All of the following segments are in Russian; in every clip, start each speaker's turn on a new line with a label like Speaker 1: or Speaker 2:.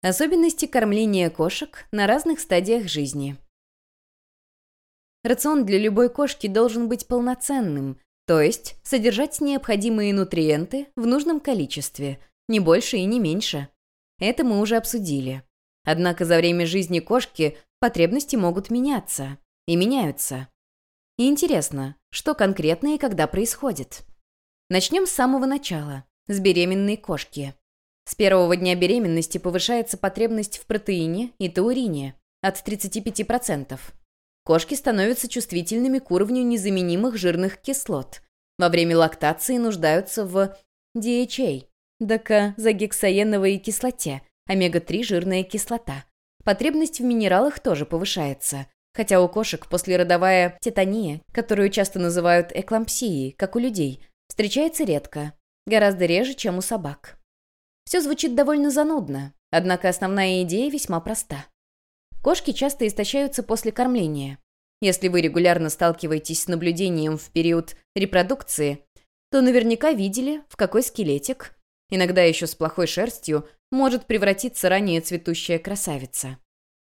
Speaker 1: Особенности кормления кошек на разных стадиях жизни. Рацион для любой кошки должен быть полноценным, то есть содержать необходимые нутриенты в нужном количестве, не больше и не меньше. Это мы уже обсудили. Однако за время жизни кошки потребности могут меняться. И меняются. И интересно, что конкретно и когда происходит. Начнем с самого начала, с беременной кошки. С первого дня беременности повышается потребность в протеине и таурине от 35%. Кошки становятся чувствительными к уровню незаменимых жирных кислот. Во время лактации нуждаются в DHA – докозагексаеновой кислоте, омега-3 жирная кислота. Потребность в минералах тоже повышается, хотя у кошек послеродовая тетания, которую часто называют эклампсией, как у людей, встречается редко, гораздо реже, чем у собак. Все звучит довольно занудно, однако основная идея весьма проста. Кошки часто истощаются после кормления. Если вы регулярно сталкиваетесь с наблюдением в период репродукции, то наверняка видели, в какой скелетик, иногда еще с плохой шерстью, может превратиться ранее цветущая красавица.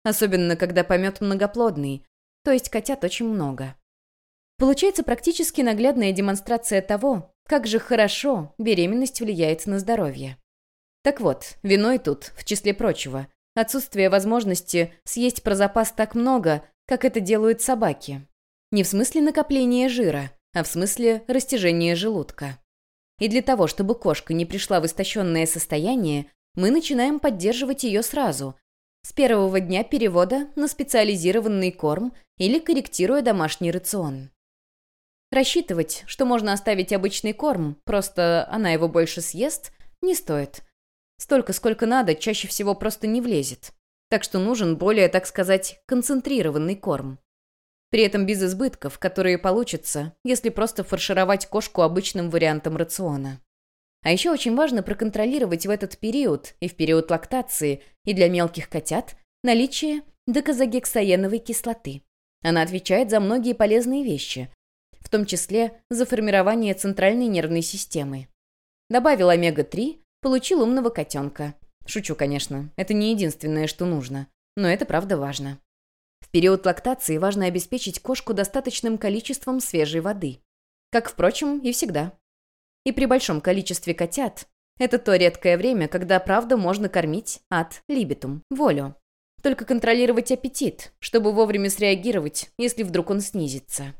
Speaker 1: Особенно, когда помет многоплодный, то есть котят очень много. Получается практически наглядная демонстрация того, как же хорошо беременность влияет на здоровье. Так вот, виной тут, в числе прочего, отсутствие возможности съесть про запас так много, как это делают собаки. Не в смысле накопления жира, а в смысле растяжения желудка. И для того, чтобы кошка не пришла в истощенное состояние, мы начинаем поддерживать ее сразу, с первого дня перевода на специализированный корм или корректируя домашний рацион. Рассчитывать, что можно оставить обычный корм, просто она его больше съест, не стоит – Столько, сколько надо, чаще всего просто не влезет. Так что нужен более, так сказать, концентрированный корм. При этом без избытков, которые получатся, если просто фаршировать кошку обычным вариантом рациона. А еще очень важно проконтролировать в этот период и в период лактации и для мелких котят наличие докозагексаеновой кислоты. Она отвечает за многие полезные вещи, в том числе за формирование центральной нервной системы. Добавил омега-3, Получил умного котенка. Шучу, конечно. Это не единственное, что нужно. Но это правда важно. В период лактации важно обеспечить кошку достаточным количеством свежей воды. Как, впрочем, и всегда. И при большом количестве котят это то редкое время, когда правда можно кормить от либитум, волю. Только контролировать аппетит, чтобы вовремя среагировать, если вдруг он снизится.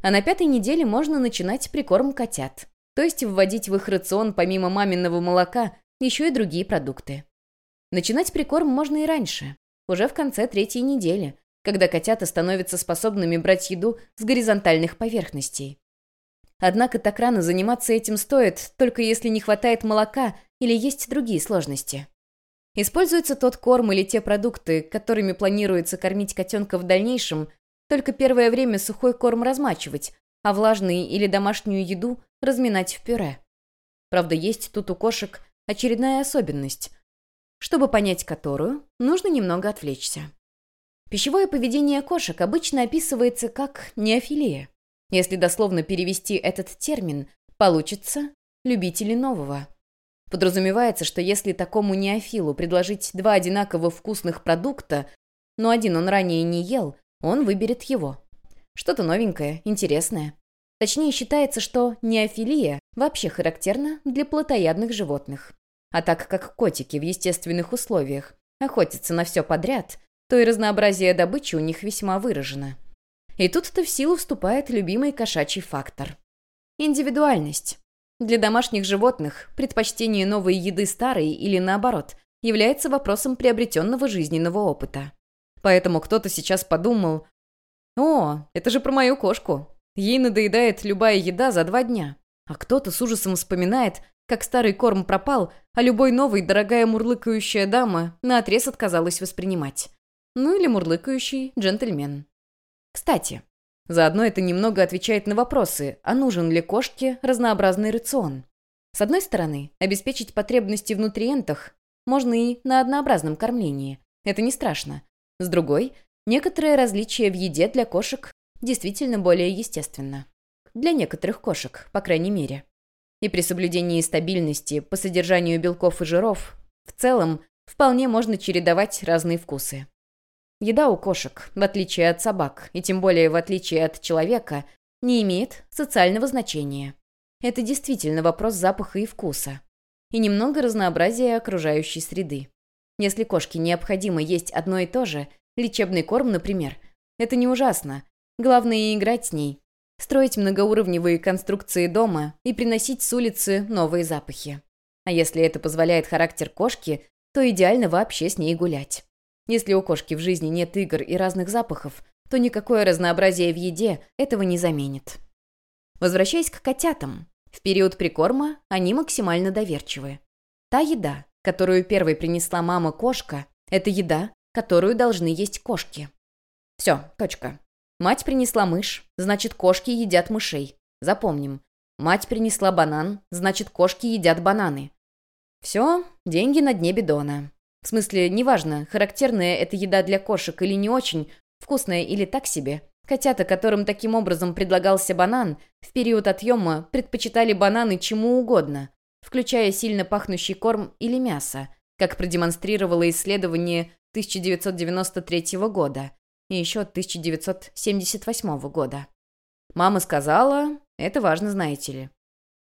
Speaker 1: А на пятой неделе можно начинать прикорм котят то есть вводить в их рацион помимо маминого молока еще и другие продукты. Начинать прикорм можно и раньше, уже в конце третьей недели, когда котята становятся способными брать еду с горизонтальных поверхностей. Однако так рано заниматься этим стоит, только если не хватает молока или есть другие сложности. Используется тот корм или те продукты, которыми планируется кормить котенка в дальнейшем, только первое время сухой корм размачивать, а влажный или домашнюю еду разминать в пюре. Правда, есть тут у кошек очередная особенность, чтобы понять которую, нужно немного отвлечься. Пищевое поведение кошек обычно описывается как неофилия. Если дословно перевести этот термин, получится «любители нового». Подразумевается, что если такому неофилу предложить два одинаково вкусных продукта, но один он ранее не ел, он выберет его. Что-то новенькое, интересное. Точнее, считается, что неофилия вообще характерна для плотоядных животных. А так как котики в естественных условиях охотятся на все подряд, то и разнообразие добычи у них весьма выражено. И тут-то в силу вступает любимый кошачий фактор. Индивидуальность. Для домашних животных предпочтение новой еды старой или наоборот является вопросом приобретенного жизненного опыта. Поэтому кто-то сейчас подумал, «О, это же про мою кошку. Ей надоедает любая еда за два дня. А кто-то с ужасом вспоминает, как старый корм пропал, а любой новый дорогая мурлыкающая дама наотрез отказалась воспринимать. Ну или мурлыкающий джентльмен. Кстати, заодно это немного отвечает на вопросы, а нужен ли кошке разнообразный рацион. С одной стороны, обеспечить потребности в нутриентах можно и на однообразном кормлении. Это не страшно. С другой, некоторые различия в еде для кошек действительно более естественно. Для некоторых кошек, по крайней мере. И при соблюдении стабильности по содержанию белков и жиров, в целом, вполне можно чередовать разные вкусы. Еда у кошек, в отличие от собак, и тем более в отличие от человека, не имеет социального значения. Это действительно вопрос запаха и вкуса. И немного разнообразия окружающей среды. Если кошке необходимо есть одно и то же, лечебный корм, например, это не ужасно. Главное играть с ней, строить многоуровневые конструкции дома и приносить с улицы новые запахи. А если это позволяет характер кошки, то идеально вообще с ней гулять. Если у кошки в жизни нет игр и разных запахов, то никакое разнообразие в еде этого не заменит. Возвращаясь к котятам, в период прикорма они максимально доверчивы. Та еда, которую первой принесла мама-кошка, это еда, которую должны есть кошки. Все, точка. Мать принесла мышь, значит, кошки едят мышей. Запомним. Мать принесла банан, значит, кошки едят бананы. Все, деньги на дне бидона. В смысле, неважно, характерная эта еда для кошек или не очень, вкусная или так себе. Котята, которым таким образом предлагался банан, в период отъема предпочитали бананы чему угодно, включая сильно пахнущий корм или мясо, как продемонстрировало исследование 1993 года и еще 1978 года. Мама сказала, это важно, знаете ли.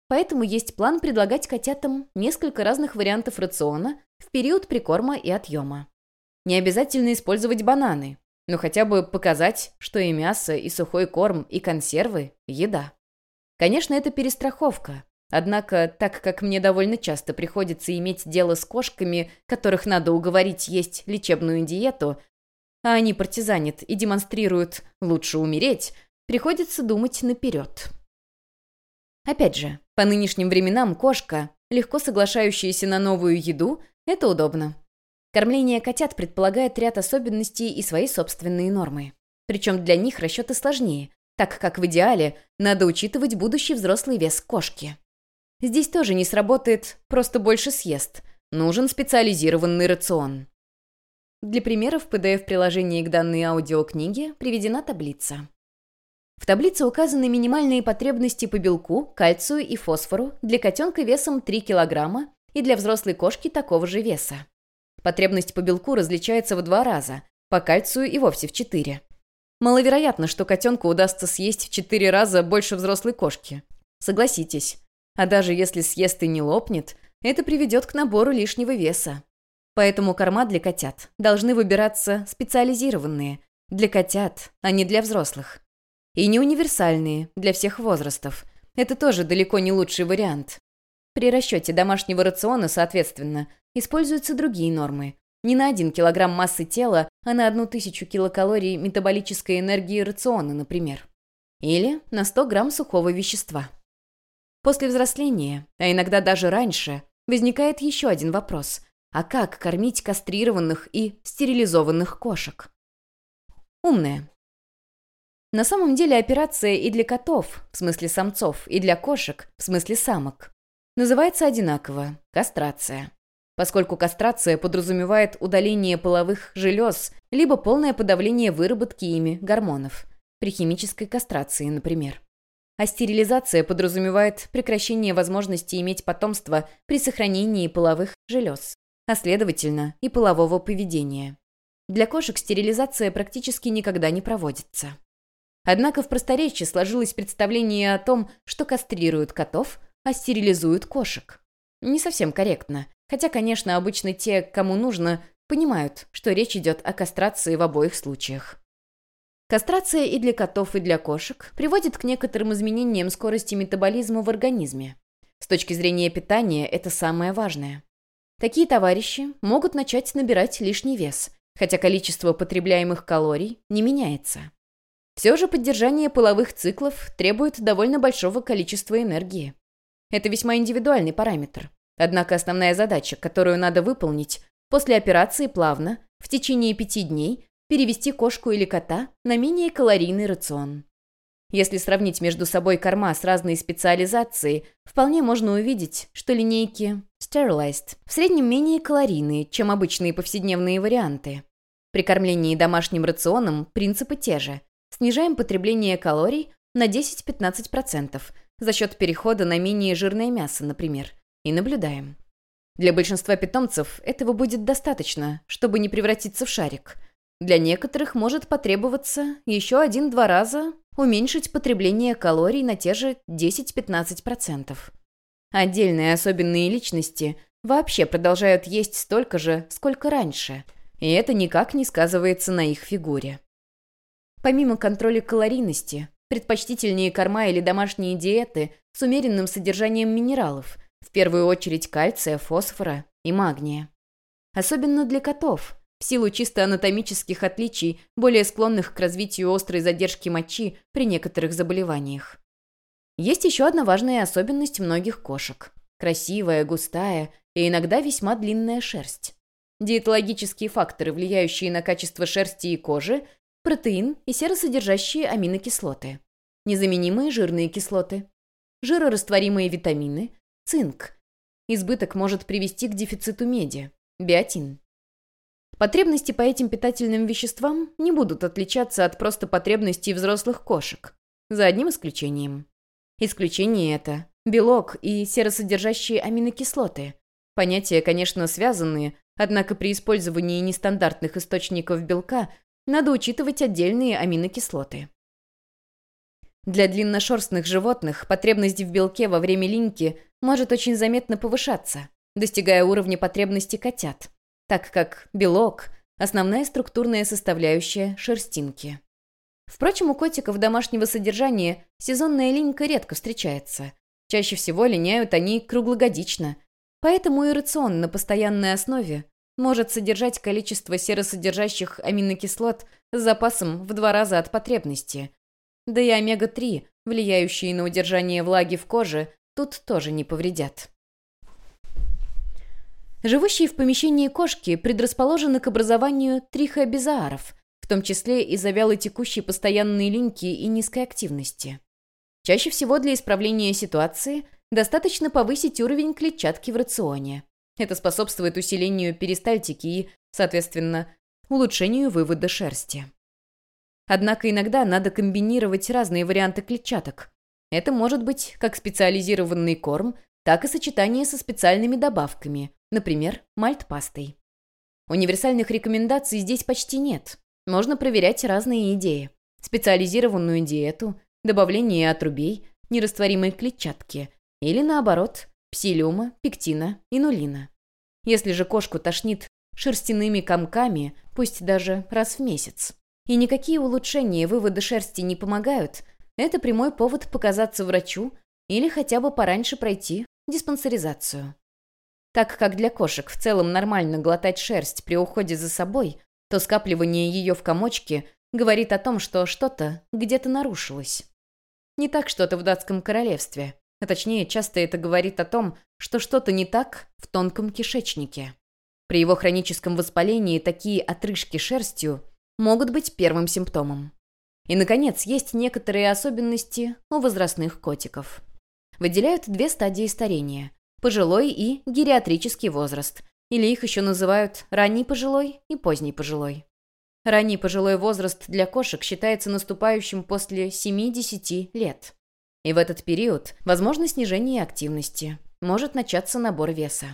Speaker 1: Поэтому есть план предлагать котятам несколько разных вариантов рациона в период прикорма и отъема. Не обязательно использовать бананы, но хотя бы показать, что и мясо, и сухой корм, и консервы – еда. Конечно, это перестраховка. Однако, так как мне довольно часто приходится иметь дело с кошками, которых надо уговорить есть лечебную диету, а они партизанят и демонстрируют «лучше умереть», приходится думать наперед. Опять же, по нынешним временам кошка, легко соглашающаяся на новую еду, это удобно. Кормление котят предполагает ряд особенностей и свои собственные нормы. Причем для них расчеты сложнее, так как в идеале надо учитывать будущий взрослый вес кошки. Здесь тоже не сработает «просто больше съест», нужен специализированный рацион. Для примера в PDF-приложении к данной аудиокниге приведена таблица. В таблице указаны минимальные потребности по белку, кальцию и фосфору для котенка весом 3 кг и для взрослой кошки такого же веса. Потребность по белку различается в два раза, по кальцию и вовсе в четыре. Маловероятно, что котенку удастся съесть в четыре раза больше взрослой кошки. Согласитесь. А даже если съест и не лопнет, это приведет к набору лишнего веса. Поэтому корма для котят должны выбираться специализированные, для котят, а не для взрослых. И не универсальные, для всех возрастов. Это тоже далеко не лучший вариант. При расчете домашнего рациона, соответственно, используются другие нормы. Не на 1 килограмм массы тела, а на 1000 килокалорий метаболической энергии рациона, например. Или на 100 грамм сухого вещества. После взросления, а иногда даже раньше, возникает еще один вопрос. А как кормить кастрированных и стерилизованных кошек? Умная, на самом деле операция и для котов, в смысле самцов, и для кошек, в смысле самок, называется одинаково – кастрация. Поскольку кастрация подразумевает удаление половых желез, либо полное подавление выработки ими гормонов, при химической кастрации, например. А стерилизация подразумевает прекращение возможности иметь потомство при сохранении половых желез, а следовательно и полового поведения. Для кошек стерилизация практически никогда не проводится. Однако в просторечии сложилось представление о том, что кастрируют котов, а стерилизуют кошек. Не совсем корректно, хотя, конечно, обычно те, кому нужно, понимают, что речь идет о кастрации в обоих случаях. Кастрация и для котов, и для кошек приводит к некоторым изменениям скорости метаболизма в организме. С точки зрения питания это самое важное. Такие товарищи могут начать набирать лишний вес, хотя количество потребляемых калорий не меняется. Все же поддержание половых циклов требует довольно большого количества энергии. Это весьма индивидуальный параметр. Однако основная задача, которую надо выполнить, после операции плавно, в течение пяти дней, перевести кошку или кота на менее калорийный рацион. Если сравнить между собой корма с разной специализацией, вполне можно увидеть, что линейки Sterilized в среднем менее калорийные, чем обычные повседневные варианты. При кормлении домашним рационом принципы те же – Снижаем потребление калорий на 10-15% за счет перехода на менее жирное мясо, например, и наблюдаем. Для большинства питомцев этого будет достаточно, чтобы не превратиться в шарик. Для некоторых может потребоваться еще один-два раза уменьшить потребление калорий на те же 10-15%. Отдельные особенные личности вообще продолжают есть столько же, сколько раньше, и это никак не сказывается на их фигуре. Помимо контроля калорийности, предпочтительнее корма или домашние диеты с умеренным содержанием минералов, в первую очередь кальция, фосфора и магния. Особенно для котов, в силу чисто анатомических отличий, более склонных к развитию острой задержки мочи при некоторых заболеваниях. Есть еще одна важная особенность многих кошек. Красивая, густая и иногда весьма длинная шерсть. Диетологические факторы, влияющие на качество шерсти и кожи, протеин и серосодержащие аминокислоты. Незаменимые жирные кислоты. Жирорастворимые витамины, цинк. Избыток может привести к дефициту меди, биотин. Потребности по этим питательным веществам не будут отличаться от просто потребностей взрослых кошек, за одним исключением. Исключение это – белок и серосодержащие аминокислоты. Понятия, конечно, связанные, однако при использовании нестандартных источников белка надо учитывать отдельные аминокислоты. Для длинношерстных животных потребность в белке во время линьки может очень заметно повышаться, достигая уровня потребности котят так как белок – основная структурная составляющая шерстинки. Впрочем, у котиков домашнего содержания сезонная линька редко встречается. Чаще всего линяют они круглогодично, поэтому и рацион на постоянной основе может содержать количество серосодержащих аминокислот с запасом в два раза от потребности. Да и омега-3, влияющие на удержание влаги в коже, тут тоже не повредят. Живущие в помещении кошки предрасположены к образованию трихобизааров, в том числе из-за вялой текущей постоянной линьки и низкой активности. Чаще всего для исправления ситуации достаточно повысить уровень клетчатки в рационе. Это способствует усилению перистальтики и, соответственно, улучшению вывода шерсти. Однако иногда надо комбинировать разные варианты клетчаток. Это может быть как специализированный корм, так и сочетание со специальными добавками, например, мальт-пастой. Универсальных рекомендаций здесь почти нет. Можно проверять разные идеи. Специализированную диету, добавление отрубей, нерастворимой клетчатки или, наоборот, псилиума, пектина, инулина. Если же кошку тошнит шерстяными комками, пусть даже раз в месяц, и никакие улучшения вывода шерсти не помогают, это прямой повод показаться врачу или хотя бы пораньше пройти диспансеризацию. Так как для кошек в целом нормально глотать шерсть при уходе за собой, то скапливание ее в комочке говорит о том, что что-то где-то нарушилось. Не так что-то в датском королевстве, а точнее часто это говорит о том, что что-то не так в тонком кишечнике. При его хроническом воспалении такие отрыжки шерстью могут быть первым симптомом. И, наконец, есть некоторые особенности у возрастных котиков выделяют две стадии старения – пожилой и гериатрический возраст, или их еще называют ранний пожилой и поздний пожилой. Ранний пожилой возраст для кошек считается наступающим после 7-10 лет. И в этот период возможно снижение активности, может начаться набор веса.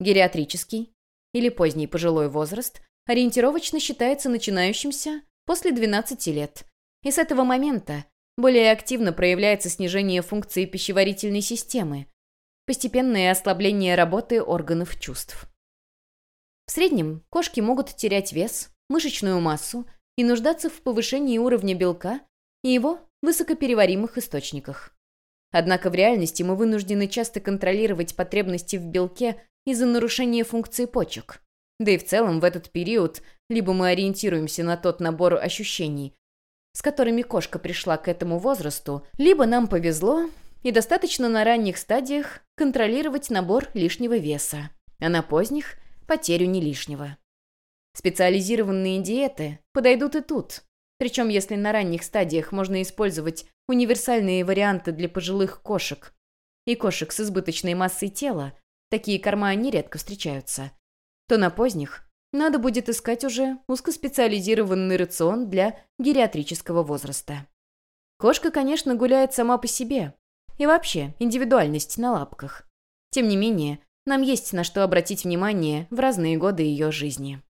Speaker 1: Гериатрический или поздний пожилой возраст ориентировочно считается начинающимся после 12 лет, и с этого момента более активно проявляется снижение функции пищеварительной системы, постепенное ослабление работы органов чувств. В среднем кошки могут терять вес, мышечную массу и нуждаться в повышении уровня белка и его высокопереваримых источниках. Однако в реальности мы вынуждены часто контролировать потребности в белке из-за нарушения функции почек. Да и в целом в этот период либо мы ориентируемся на тот набор ощущений, с которыми кошка пришла к этому возрасту, либо нам повезло, и достаточно на ранних стадиях контролировать набор лишнего веса, а на поздних – потерю не лишнего. Специализированные диеты подойдут и тут. Причем, если на ранних стадиях можно использовать универсальные варианты для пожилых кошек и кошек с избыточной массой тела, такие корма нередко встречаются, то на поздних надо будет искать уже узкоспециализированный рацион для гериатрического возраста. Кошка, конечно, гуляет сама по себе. И вообще, индивидуальность на лапках. Тем не менее, Нам есть на что обратить внимание в разные годы ее жизни.